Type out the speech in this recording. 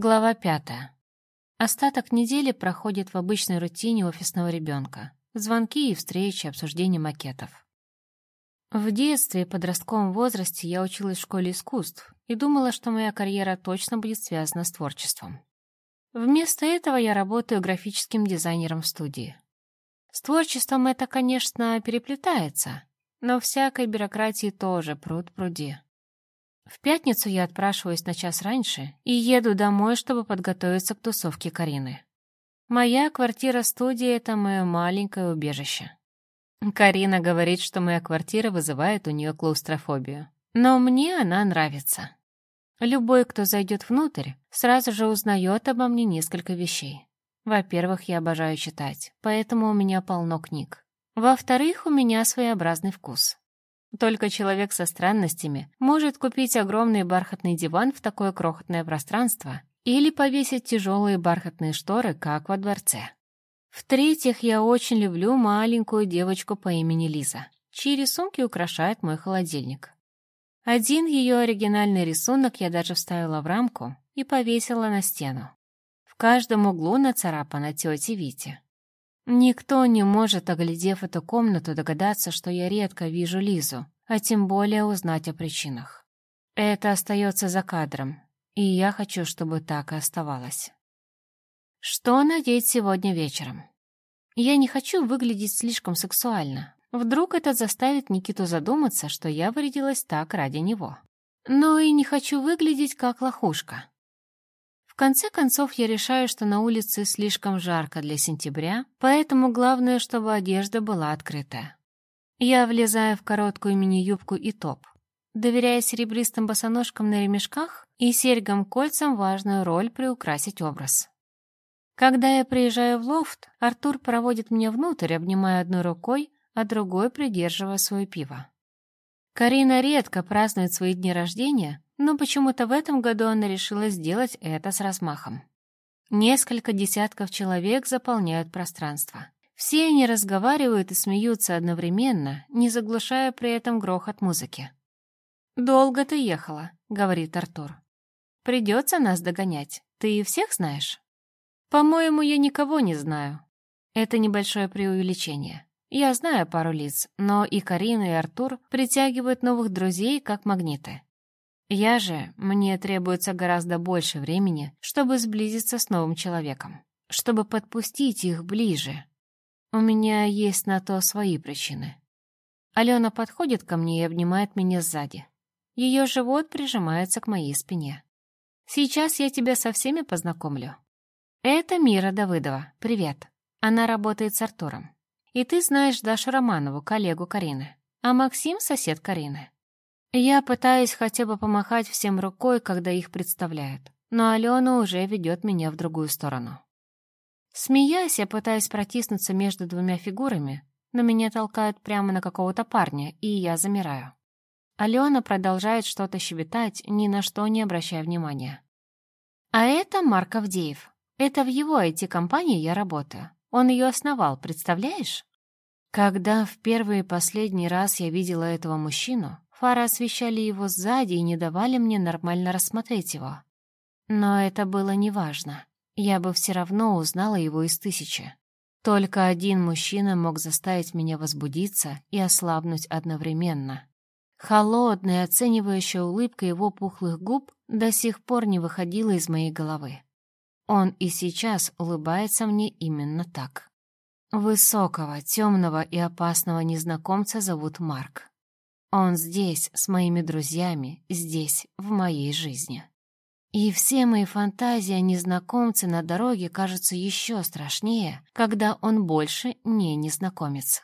Глава пятая. Остаток недели проходит в обычной рутине офисного ребенка. Звонки и встречи, обсуждение макетов. В детстве и подростковом возрасте я училась в школе искусств и думала, что моя карьера точно будет связана с творчеством. Вместо этого я работаю графическим дизайнером в студии. С творчеством это, конечно, переплетается, но всякой бюрократии тоже пруд пруди. В пятницу я отпрашиваюсь на час раньше и еду домой, чтобы подготовиться к тусовке Карины. Моя квартира-студия — это мое маленькое убежище. Карина говорит, что моя квартира вызывает у нее клаустрофобию. Но мне она нравится. Любой, кто зайдет внутрь, сразу же узнает обо мне несколько вещей. Во-первых, я обожаю читать, поэтому у меня полно книг. Во-вторых, у меня своеобразный вкус. Только человек со странностями может купить огромный бархатный диван в такое крохотное пространство или повесить тяжелые бархатные шторы, как во дворце. В-третьих, я очень люблю маленькую девочку по имени Лиза, чьи рисунки украшают мой холодильник. Один ее оригинальный рисунок я даже вставила в рамку и повесила на стену. В каждом углу нацарапана тетя Вити. Никто не может, оглядев эту комнату, догадаться, что я редко вижу Лизу, а тем более узнать о причинах. Это остается за кадром, и я хочу, чтобы так и оставалось. Что надеть сегодня вечером? Я не хочу выглядеть слишком сексуально. Вдруг это заставит Никиту задуматься, что я вырядилась так ради него. Но и не хочу выглядеть как лохушка конце концов, я решаю, что на улице слишком жарко для сентября, поэтому главное, чтобы одежда была открытая. Я влезаю в короткую мини-юбку и топ. Доверяя серебристым босоножкам на ремешках и серьгам-кольцам важную роль приукрасить образ. Когда я приезжаю в лофт, Артур проводит меня внутрь, обнимая одной рукой, а другой придерживая свое пиво. Карина редко празднует свои дни рождения, но почему-то в этом году она решила сделать это с размахом. Несколько десятков человек заполняют пространство. Все они разговаривают и смеются одновременно, не заглушая при этом грохот музыки. «Долго ты ехала», — говорит Артур. «Придется нас догонять. Ты всех знаешь?» «По-моему, я никого не знаю». Это небольшое преувеличение. Я знаю пару лиц, но и Карина, и Артур притягивают новых друзей как магниты. Я же, мне требуется гораздо больше времени, чтобы сблизиться с новым человеком, чтобы подпустить их ближе. У меня есть на то свои причины. Алена подходит ко мне и обнимает меня сзади. Ее живот прижимается к моей спине. Сейчас я тебя со всеми познакомлю. Это Мира Давыдова. Привет. Она работает с Артуром. И ты знаешь Дашу Романову, коллегу Карины. А Максим — сосед Карины. Я пытаюсь хотя бы помахать всем рукой, когда их представляют, но Алена уже ведет меня в другую сторону. Смеясь, я пытаюсь протиснуться между двумя фигурами, но меня толкают прямо на какого-то парня, и я замираю. Алена продолжает что-то щебетать, ни на что не обращая внимания. А это Марк Авдеев. Это в его IT-компании я работаю. Он ее основал, представляешь? Когда в первый и последний раз я видела этого мужчину, Фары освещали его сзади и не давали мне нормально рассмотреть его. Но это было неважно. Я бы все равно узнала его из тысячи. Только один мужчина мог заставить меня возбудиться и ослабнуть одновременно. Холодная, оценивающая улыбка его пухлых губ до сих пор не выходила из моей головы. Он и сейчас улыбается мне именно так. Высокого, темного и опасного незнакомца зовут Марк. Он здесь, с моими друзьями, здесь, в моей жизни. И все мои фантазии о незнакомце на дороге кажутся еще страшнее, когда он больше не незнакомец.